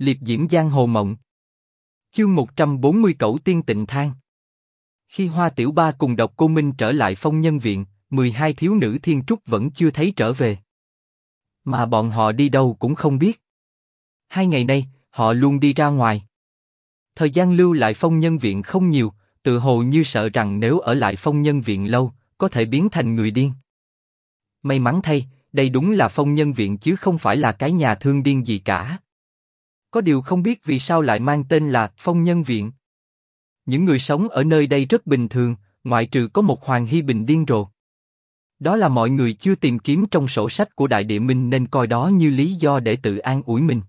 Liệp diễm giang hồ mộng. Chương 140 Cẩu tiên tịnh thang. Khi Hoa Tiểu Ba cùng độc cô Minh trở lại phong nhân viện, 12 thiếu nữ thiên trúc vẫn chưa thấy trở về. Mà bọn họ đi đâu cũng không biết. Hai ngày nay, họ luôn đi ra ngoài. Thời gian lưu lại phong nhân viện không nhiều, tự hồ như sợ rằng nếu ở lại phong nhân viện lâu, có thể biến thành người điên. May mắn thay, đây đúng là phong nhân viện chứ không phải là cái nhà thương điên gì cả. Có điều không biết vì sao lại mang tên là phong nhân viện. Những người sống ở nơi đây rất bình thường, ngoại trừ có một hoàng hy bình điên rồ. Đó là mọi người chưa tìm kiếm trong sổ sách của Đại Địa Minh nên coi đó như lý do để tự an ủi mình.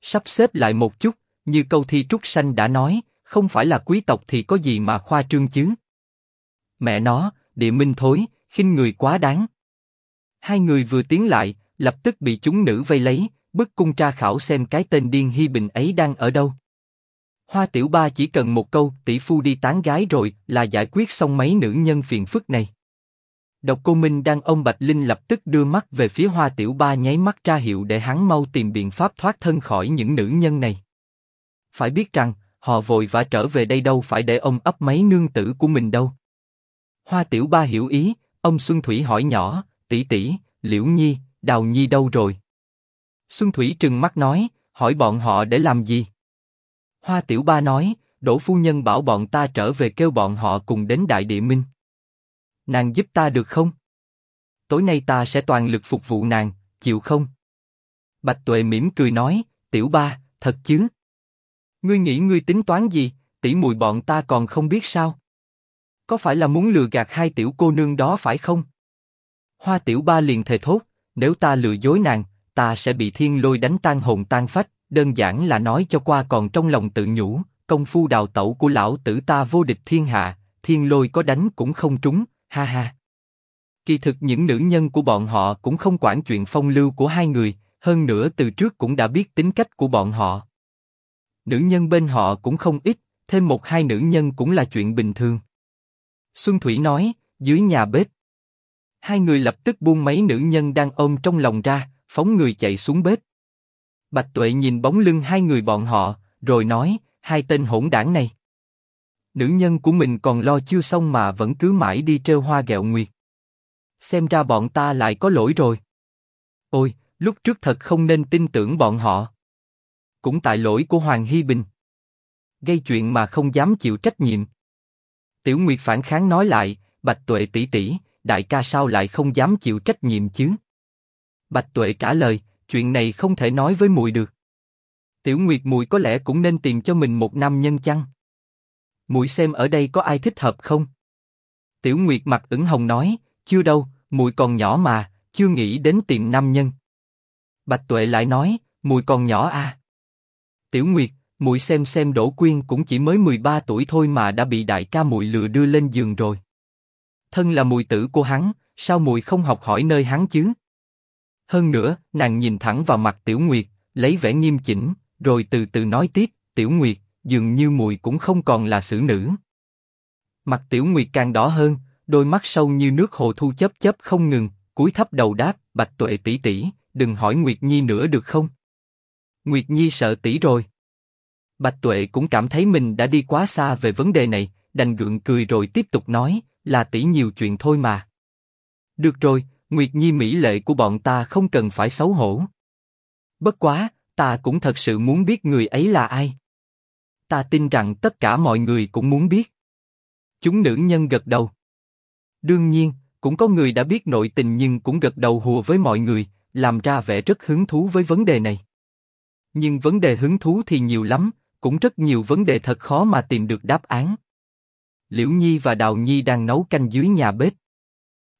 Sắp xếp lại một chút, như câu thi trúc sanh đã nói, không phải là quý tộc thì có gì mà khoa trương chứ? Mẹ nó, Địa Minh thối, khinh người quá đáng. Hai người vừa tiến lại, lập tức bị chúng nữ vây lấy, bức cung tra khảo xem cái tên điên hy bình ấy đang ở đâu. Hoa Tiểu Ba chỉ cần một câu tỷ phu đi tán gái rồi là giải quyết xong mấy nữ nhân phiền phức này. Độc Cô Minh đang ôm Bạch Linh lập tức đưa mắt về phía Hoa Tiểu Ba nháy mắt ra hiệu để hắn mau tìm biện pháp thoát thân khỏi những nữ nhân này. Phải biết rằng họ vội vã trở về đây đâu phải để ông ấp mấy nương tử của mình đâu. Hoa Tiểu Ba hiểu ý, ông Xuân Thủy hỏi nhỏ, tỷ tỷ, Liễu Nhi, Đào Nhi đâu rồi? Xuân Thủy trừng mắt nói, hỏi bọn họ để làm gì? Hoa Tiểu Ba nói, Đỗ phu nhân bảo bọn ta trở về kêu bọn họ cùng đến Đại Địa Minh. Nàng giúp ta được không? Tối nay ta sẽ toàn lực phục vụ nàng, chịu không? Bạch Tuệ mỉm cười nói, Tiểu Ba, thật chứ? Ngươi nghĩ ngươi tính toán gì? Tỷ mùi bọn ta còn không biết sao? Có phải là muốn lừa gạt hai tiểu cô nương đó phải không? Hoa Tiểu Ba liền thề thốt, nếu ta lừa dối nàng, ta sẽ bị thiên lôi đánh tan hồn tan phách. Đơn giản là nói cho qua còn trong lòng tự nhủ, công phu đào tẩu của lão tử ta vô địch thiên hạ, thiên lôi có đánh cũng không trúng, ha ha. Kỳ thực những nữ nhân của bọn họ cũng không quản chuyện phong lưu của hai người, hơn nữa từ trước cũng đã biết tính cách của bọn họ. Nữ nhân bên họ cũng không ít, thêm một hai nữ nhân cũng là chuyện bình thường. Xuân Thủy nói, dưới nhà bếp. Hai người lập tức buông mấy nữ nhân đang ôm trong lòng ra, phóng người chạy xuống bếp. Bạch Tuệ nhìn bóng lưng hai người bọn họ, rồi nói, hai tên hỗn đảng này. Nữ nhân của mình còn lo chưa xong mà vẫn cứ mãi đi treo hoa gẹo nguyệt. Xem ra bọn ta lại có lỗi rồi. Ôi, lúc trước thật không nên tin tưởng bọn họ. Cũng tại lỗi của Hoàng Hy Bình. Gây chuyện mà không dám chịu trách nhiệm. Tiểu Nguyệt phản kháng nói lại, Bạch Tuệ tỷ tỷ, đại ca sao lại không dám chịu trách nhiệm chứ? Bạch Tuệ trả lời, chuyện này không thể nói với mùi được. Tiểu Nguyệt mùi có lẽ cũng nên tìm cho mình một nam nhân chăng? Mùi xem ở đây có ai thích hợp không? Tiểu Nguyệt mặt ửng hồng nói, chưa đâu, mùi còn nhỏ mà, chưa nghĩ đến tìm nam nhân. Bạch Tuệ lại nói, mùi còn nhỏ à? Tiểu Nguyệt, mùi xem xem Đỗ Quyên cũng chỉ mới 13 tuổi thôi mà đã bị đại ca mùi lừa đưa lên giường rồi. Thân là mùi tử của hắn, sao mùi không học hỏi nơi hắn chứ? Hơn nữa, nàng nhìn thẳng vào mặt Tiểu Nguyệt, lấy vẻ nghiêm chỉnh, rồi từ từ nói tiếp, Tiểu Nguyệt, dường như mùi cũng không còn là xử nữ. Mặt Tiểu Nguyệt càng đỏ hơn, đôi mắt sâu như nước hồ thu chớp chớp không ngừng, cúi thấp đầu đáp, Bạch Tuệ tỷ tỷ, đừng hỏi Nguyệt Nhi nữa được không? Nguyệt Nhi sợ tỷ rồi. Bạch Tuệ cũng cảm thấy mình đã đi quá xa về vấn đề này, đành gượng cười rồi tiếp tục nói, là tỷ nhiều chuyện thôi mà. Được rồi, Nguyệt Nhi mỹ lệ của bọn ta không cần phải xấu hổ. Bất quá, ta cũng thật sự muốn biết người ấy là ai. Ta tin rằng tất cả mọi người cũng muốn biết. Chúng nữ nhân gật đầu. Đương nhiên, cũng có người đã biết nội tình nhưng cũng gật đầu hùa với mọi người, làm ra vẻ rất hứng thú với vấn đề này. Nhưng vấn đề hứng thú thì nhiều lắm, cũng rất nhiều vấn đề thật khó mà tìm được đáp án. Liễu Nhi và Đào Nhi đang nấu canh dưới nhà bếp.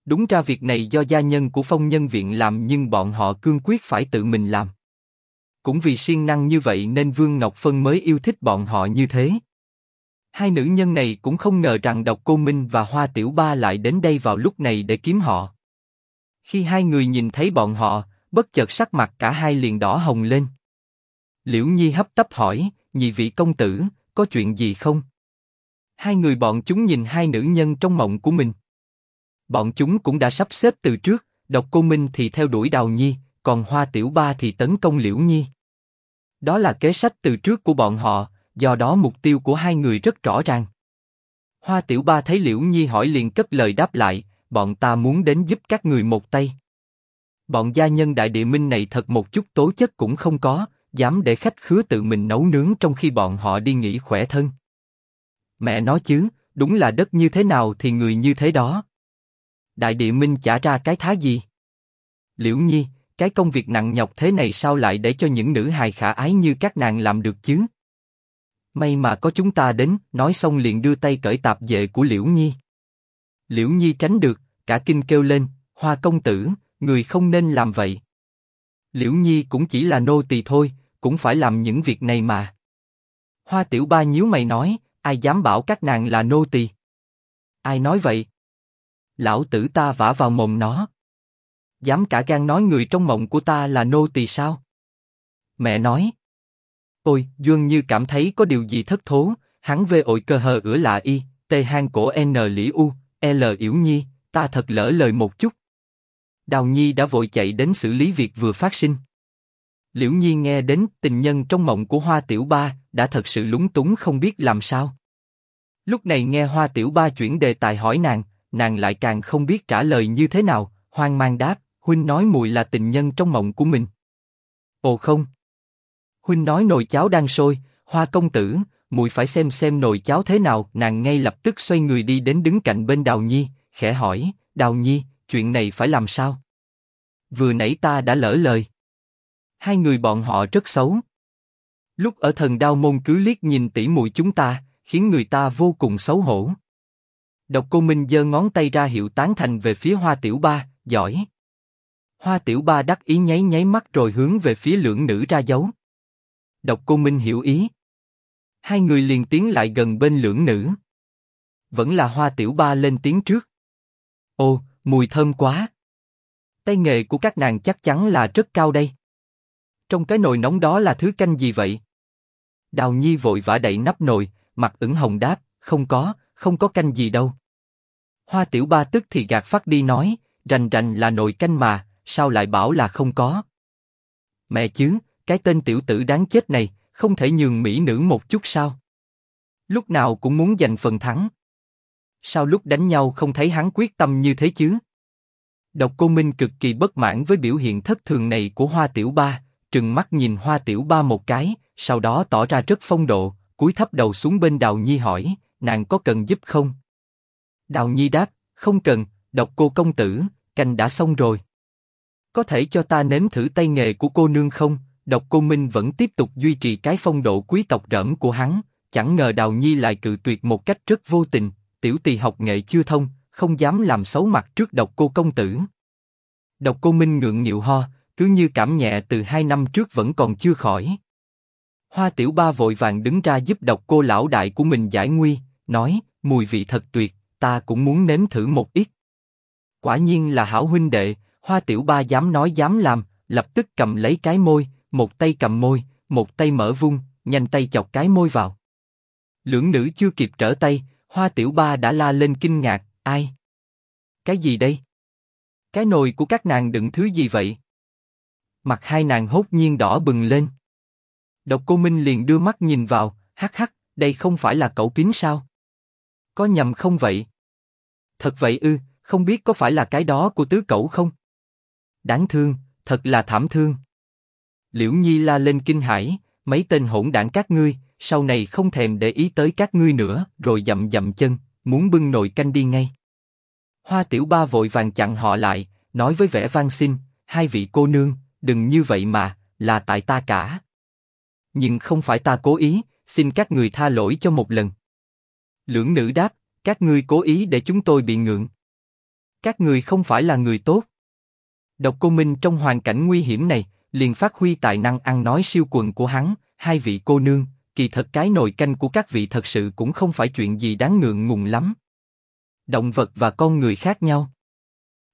Đúng ra việc này do gia nhân của phong nhân viện làm nhưng bọn họ cương quyết phải tự mình làm. Cũng vì siêng năng như vậy nên Vương Ngọc Phân mới yêu thích bọn họ như thế. Hai nữ nhân này cũng không ngờ rằng Độc Cô Minh và Hoa Tiểu Ba lại đến đây vào lúc này để kiếm họ. Khi hai người nhìn thấy bọn họ, bất chợt sắc mặt cả hai liền đỏ hồng lên. Liễu Nhi hấp tấp hỏi, nhị vị công tử, có chuyện gì không? Hai người bọn chúng nhìn hai nữ nhân trong mộng của mình. Bọn chúng cũng đã sắp xếp từ trước, Độc Cô Minh thì theo đuổi Đào Nhi, còn Hoa Tiểu Ba thì tấn công Liễu Nhi. Đó là kế sách từ trước của bọn họ, do đó mục tiêu của hai người rất rõ ràng. Hoa Tiểu Ba thấy Liễu Nhi hỏi liền cất lời đáp lại, bọn ta muốn đến giúp các người một tay. Bọn gia nhân đại địa minh này thật một chút tố chất cũng không có, dám để khách khứa tự mình nấu nướng trong khi bọn họ đi nghỉ khỏe thân. Mẹ nói chứ, đúng là đất như thế nào thì người như thế đó. Đại địa minh trả ra cái thá gì? Liễu Nhi, cái công việc nặng nhọc thế này sao lại để cho những nữ hài khả ái như các nàng làm được chứ? May mà có chúng ta đến, nói xong liền đưa tay cởi tạp dệ của Liễu Nhi. Liễu Nhi tránh được, cả kinh kêu lên, Hoa công tử, người không nên làm vậy. Liễu Nhi cũng chỉ là nô tỳ thôi, cũng phải làm những việc này mà. Hoa Tiểu Ba nhíu mày nói, ai dám bảo các nàng là nô tỳ? Ai nói vậy? Lão tử ta vả vào mồm nó. Dám cả gan nói người trong mộng của ta là nô tỳ sao? Mẹ nói. Ôi, Dương như cảm thấy có điều gì thất thố, hắn về ội cơ hờ ửa lạ y, tê hang cổ n lý u, l yểu nhi, ta thật lỡ lời một chút. Đào Nhi đã vội chạy đến xử lý việc vừa phát sinh. Liễu Nhi nghe đến tình nhân trong mộng của Hoa Tiểu Ba đã thật sự lúng túng không biết làm sao. Lúc này nghe Hoa Tiểu Ba chuyển đề tài hỏi nàng, nàng lại càng không biết trả lời như thế nào, hoang mang đáp, huynh nói mùi là tình nhân trong mộng của mình. Ồ không. Huynh nói nồi cháo đang sôi, Hoa công tử, mùi phải xem xem nồi cháo thế nào. Nàng ngay lập tức xoay người đi đến đứng cạnh bên Đào Nhi, khẽ hỏi, Đào Nhi, chuyện này phải làm sao? Vừa nãy ta đã lỡ lời. Hai người bọn họ rất xấu. Lúc ở thần đao môn cứ liếc nhìn tỷ mùi chúng ta, khiến người ta vô cùng xấu hổ. Độc Cô Minh giơ ngón tay ra hiệu tán thành về phía Hoa Tiểu Ba, giỏi. Hoa Tiểu Ba đắc ý nháy nháy mắt rồi hướng về phía lưỡng nữ ra dấu. Độc Cô Minh hiểu ý. Hai người liền tiến lại gần bên lưỡng nữ. Vẫn là Hoa Tiểu Ba lên tiếng trước. Ô, mùi thơm quá. Tay nghề của các nàng chắc chắn là rất cao đây. Trong cái nồi nóng đó là thứ canh gì vậy? Đào Nhi vội vã đậy nắp nồi, mặt ửng hồng đáp, không có, không có canh gì đâu. Hoa Tiểu Ba tức thì gạt phát đi nói, rành rành là nồi canh mà, sao lại bảo là không có? Mẹ chứ, cái tên tiểu tử đáng chết này, không thể nhường mỹ nữ một chút sao? Lúc nào cũng muốn giành phần thắng. Sao lúc đánh nhau không thấy hắn quyết tâm như thế chứ? Độc Cô Minh cực kỳ bất mãn với biểu hiện thất thường này của Hoa Tiểu Ba, trừng mắt nhìn Hoa Tiểu Ba một cái, sau đó tỏ ra rất phong độ, cúi thấp đầu xuống bên Đào Nhi hỏi, nàng có cần giúp không? Đào Nhi đáp, không cần, Độc Cô công tử, canh đã xong rồi. Có thể cho ta nếm thử tay nghề của cô nương không? Độc Cô Minh vẫn tiếp tục duy trì cái phong độ quý tộc rỡm của hắn, chẳng ngờ Đào Nhi lại cự tuyệt một cách rất vô tình, tiểu tỳ học nghệ chưa thông, không dám làm xấu mặt trước độc cô công tử. Độc cô Minh ngượng nghịu ho, cứ như cảm nhẹ từ hai năm trước vẫn còn chưa khỏi. Hoa Tiểu Ba vội vàng đứng ra giúp độc cô lão đại của mình giải nguy, nói, mùi vị thật tuyệt, ta cũng muốn nếm thử một ít. Quả nhiên là hảo huynh đệ, Hoa Tiểu Ba dám nói dám làm, lập tức cầm lấy cái môi, một tay cầm môi, một tay mở vung, nhanh tay chọc cái môi vào. Lưỡng nữ chưa kịp trở tay, Hoa Tiểu Ba đã la lên kinh ngạc, ai? Cái gì đây? Cái nồi của các nàng đựng thứ gì vậy? Mặt hai nàng hốt nhiên đỏ bừng lên. Độc Cô Minh liền đưa mắt nhìn vào, hắc hắc, đây không phải là cậu pín sao? Có nhầm không vậy? Thật vậy ư, không biết có phải là cái đó của tứ cậu không? Đáng thương, thật là thảm thương. Liễu Nhi la lên kinh hãi, mấy tên hỗn đảng các ngươi, sau này không thèm để ý tới các ngươi nữa, rồi dậm dậm chân, muốn bưng nồi canh đi ngay. Hoa Tiểu Ba vội vàng chặn họ lại, nói với vẻ van xin, hai vị cô nương, đừng như vậy mà, là tại ta cả. Nhưng không phải ta cố ý, xin các người tha lỗi cho một lần. Lưỡng nữ đáp, các ngươi cố ý để chúng tôi bị ngượng. Các người không phải là người tốt. Độc Cô Minh trong hoàn cảnh nguy hiểm này, liền phát huy tài năng ăn nói siêu quần của hắn, hai vị cô nương, kỳ thật cái nồi canh của các vị thật sự cũng không phải chuyện gì đáng ngượng ngùng lắm. Động vật và con người khác nhau.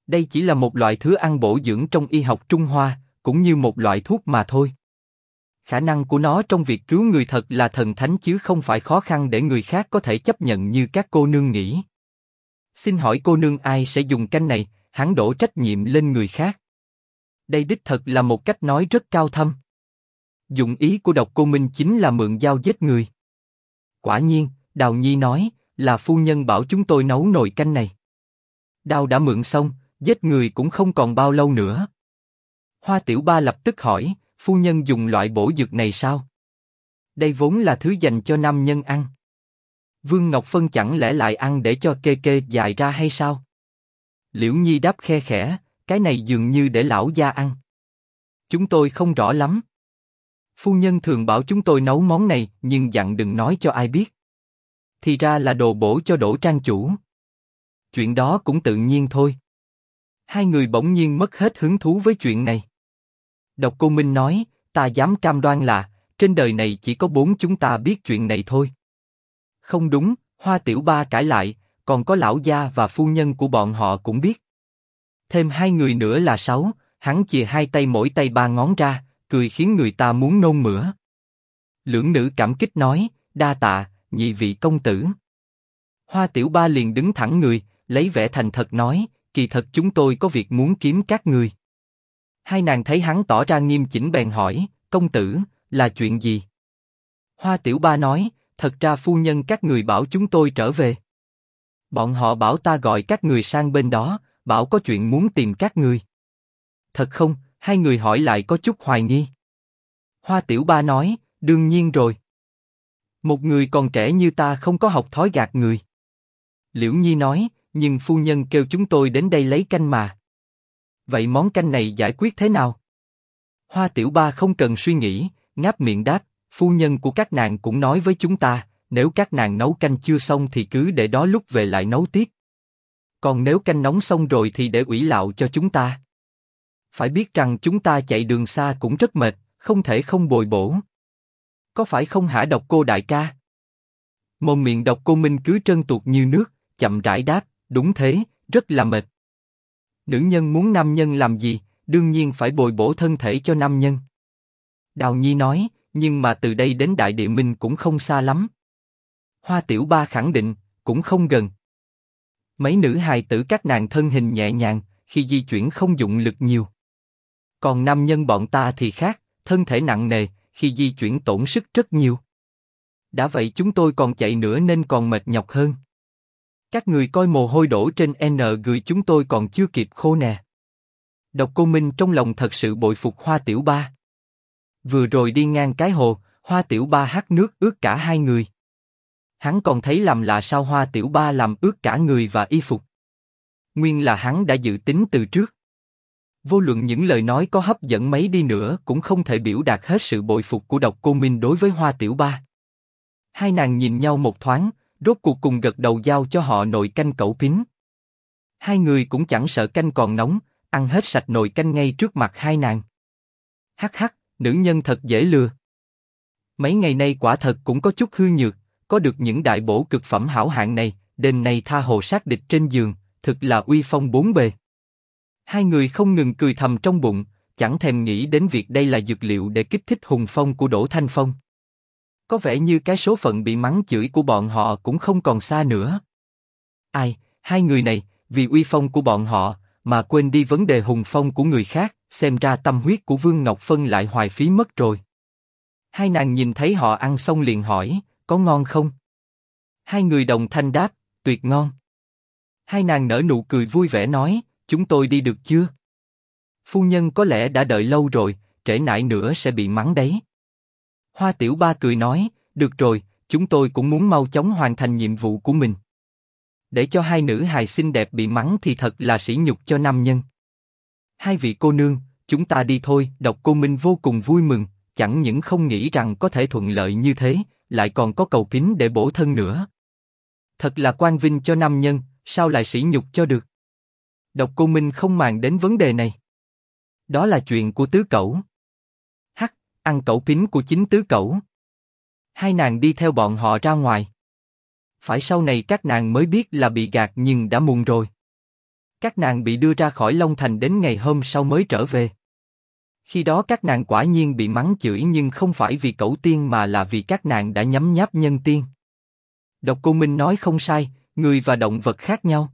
Đây chỉ là một loại thứ ăn bổ dưỡng trong y học Trung Hoa, cũng như một loại thuốc mà thôi. Khả năng của nó trong việc cứu người thật là thần thánh chứ không phải khó khăn để người khác có thể chấp nhận như các cô nương nghĩ. Xin hỏi cô nương ai sẽ dùng canh này, hắn đổ trách nhiệm lên người khác. Đây đích thật là một cách nói rất cao thâm. Dụng ý của độc cô Minh chính là mượn dao giết người. Quả nhiên, Đào Nhi nói, là phu nhân bảo chúng tôi nấu nồi canh này. Đao đã mượn xong, giết người cũng không còn bao lâu nữa. Hoa Tiểu Ba lập tức hỏi, phu nhân dùng loại bổ dược này sao? Đây vốn là thứ dành cho nam nhân ăn. Vương Ngọc Phân chẳng lẽ lại ăn để cho kê kê dài ra hay sao? Liễu Nhi đáp khe khẽ, cái này dường như để lão gia ăn. Chúng tôi không rõ lắm. Phu nhân thường bảo chúng tôi nấu món này, nhưng dặn đừng nói cho ai biết. Thì ra là đồ bổ cho đổ trang chủ. Chuyện đó cũng tự nhiên thôi. Hai người bỗng nhiên mất hết hứng thú với chuyện này. Độc Cô Minh nói, ta dám cam đoan là trên đời này chỉ có bốn chúng ta biết chuyện này thôi. Không đúng, Hoa Tiểu Ba cãi lại, còn có lão gia và phu nhân của bọn họ cũng biết. Thêm hai người nữa là sáu, hắn chìa hai tay mỗi tay ba ngón ra, cười khiến người ta muốn nôn mửa. Lưỡng nữ cảm kích nói, đa tạ, nhị vị công tử. Hoa Tiểu Ba liền đứng thẳng người, lấy vẻ thành thật nói, kỳ thật chúng tôi có việc muốn kiếm các người. Hai nàng thấy hắn tỏ ra nghiêm chỉnh bèn hỏi, công tử, là chuyện gì? Hoa Tiểu Ba nói, thật ra phu nhân các người bảo chúng tôi trở về. Bọn họ bảo ta gọi các người sang bên đó, bảo có chuyện muốn tìm các người. Thật không? Hai người hỏi lại có chút hoài nghi. Hoa Tiểu Ba nói, đương nhiên rồi. Một người còn trẻ như ta không có học thói gạt người. Liễu Nhi nói, nhưng phu nhân kêu chúng tôi đến đây lấy canh mà. Vậy món canh này giải quyết thế nào? Hoa Tiểu Ba không cần suy nghĩ, ngáp miệng đáp, phu nhân của các nàng cũng nói với chúng ta, nếu các nàng nấu canh chưa xong thì cứ để đó lúc về lại nấu tiếp. Còn nếu canh nóng xong rồi thì để ủy lạo cho chúng ta. Phải biết rằng chúng ta chạy đường xa cũng rất mệt, không thể không bồi bổ. Có phải không hả độc cô đại ca? Mồm miệng độc cô Minh cứ trơn tuột như nước, chậm rãi đáp, đúng thế, rất là mệt. Nữ nhân muốn nam nhân làm gì, đương nhiên phải bồi bổ thân thể cho nam nhân. Đào Nhi nói, nhưng mà từ đây đến Đại Địa Minh cũng không xa lắm. Hoa Tiểu Ba khẳng định, cũng không gần. Mấy nữ hài tử các nàng thân hình nhẹ nhàng, khi di chuyển không dụng lực nhiều. Còn nam nhân bọn ta thì khác, thân thể nặng nề, khi di chuyển tổn sức rất nhiều. Đã vậy chúng tôi còn chạy nữa nên còn mệt nhọc hơn. Các người coi mồ hôi đổ trên N gửi chúng tôi còn chưa kịp khô nè. Độc Cô Minh trong lòng thật sự bội phục Hoa Tiểu Ba. Vừa rồi đi ngang cái hồ, Hoa Tiểu Ba hát nước ướt cả hai người. Hắn còn thấy làm lạ sao Hoa Tiểu Ba làm ướt cả người và y phục. Nguyên là hắn đã dự tính từ trước. Vô luận những lời nói có hấp dẫn mấy đi nữa cũng không thể biểu đạt hết sự bội phục của Độc Cô Minh đối với Hoa Tiểu Ba. Hai nàng nhìn nhau một thoáng, rốt cuộc cùng gật đầu giao cho họ nồi canh cẩu pính. Hai người cũng chẳng sợ canh còn nóng, ăn hết sạch nồi canh ngay trước mặt hai nàng. Hắc hắc, nữ nhân thật dễ lừa. Mấy ngày nay quả thật cũng có chút hư nhược, có được những đại bổ cực phẩm hảo hạng này, đêm nay tha hồ sát địch trên giường, thực là uy phong bốn bề. Hai người không ngừng cười thầm trong bụng, chẳng thèm nghĩ đến việc đây là dược liệu để kích thích hùng phong của Đỗ Thanh Phong. Có vẻ như cái số phận bị mắng chửi của bọn họ cũng không còn xa nữa. Ai, hai người này, vì uy phong của bọn họ, mà quên đi vấn đề hùng phong của người khác, xem ra tâm huyết của Vương Ngọc Phân lại hoài phí mất rồi. Hai nàng nhìn thấy họ ăn xong liền hỏi, có ngon không? Hai người đồng thanh đáp, tuyệt ngon. Hai nàng nở nụ cười vui vẻ nói, chúng tôi đi được chưa? Phu nhân có lẽ đã đợi lâu rồi, trễ nải nữa sẽ bị mắng đấy. Hoa Tiểu Ba cười nói, được rồi, chúng tôi cũng muốn mau chóng hoàn thành nhiệm vụ của mình. Để cho hai nữ hài xinh đẹp bị mắng thì thật là sỉ nhục cho nam nhân. Hai vị cô nương, chúng ta đi thôi. Độc Cô Minh vô cùng vui mừng, chẳng những không nghĩ rằng có thể thuận lợi như thế, lại còn có cầu kính để bổ thân nữa. Thật là quan vinh cho nam nhân, sao lại sỉ nhục cho được? Độc Cô Minh không màng đến vấn đề này. Đó là chuyện của tứ cẩu ăn cẩu pính của chính tứ cẩu. Hai nàng đi theo bọn họ ra ngoài. Phải sau này các nàng mới biết là bị gạt nhưng đã muộn rồi. Các nàng bị đưa ra khỏi Long Thành đến ngày hôm sau mới trở về. Khi đó các nàng quả nhiên bị mắng chửi nhưng không phải vì cẩu tiên mà là vì các nàng đã nhấm nháp nhân tiên. Độc Cô Minh nói không sai, người và động vật khác nhau.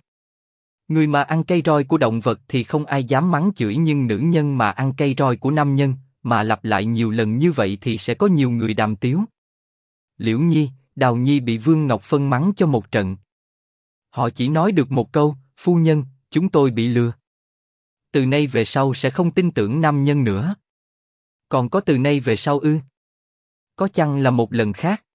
Người mà ăn cây roi của động vật thì không ai dám mắng chửi nhưng nữ nhân mà ăn cây roi của nam nhân, mà lặp lại nhiều lần như vậy thì sẽ có nhiều người đàm tiếu. Liễu Nhi, Đào Nhi bị Vương Ngọc Phân mắng cho một trận. Họ chỉ nói được một câu, phu nhân, chúng tôi bị lừa. Từ nay về sau sẽ không tin tưởng nam nhân nữa. Còn có từ nay về sau ư? Có chăng là một lần khác?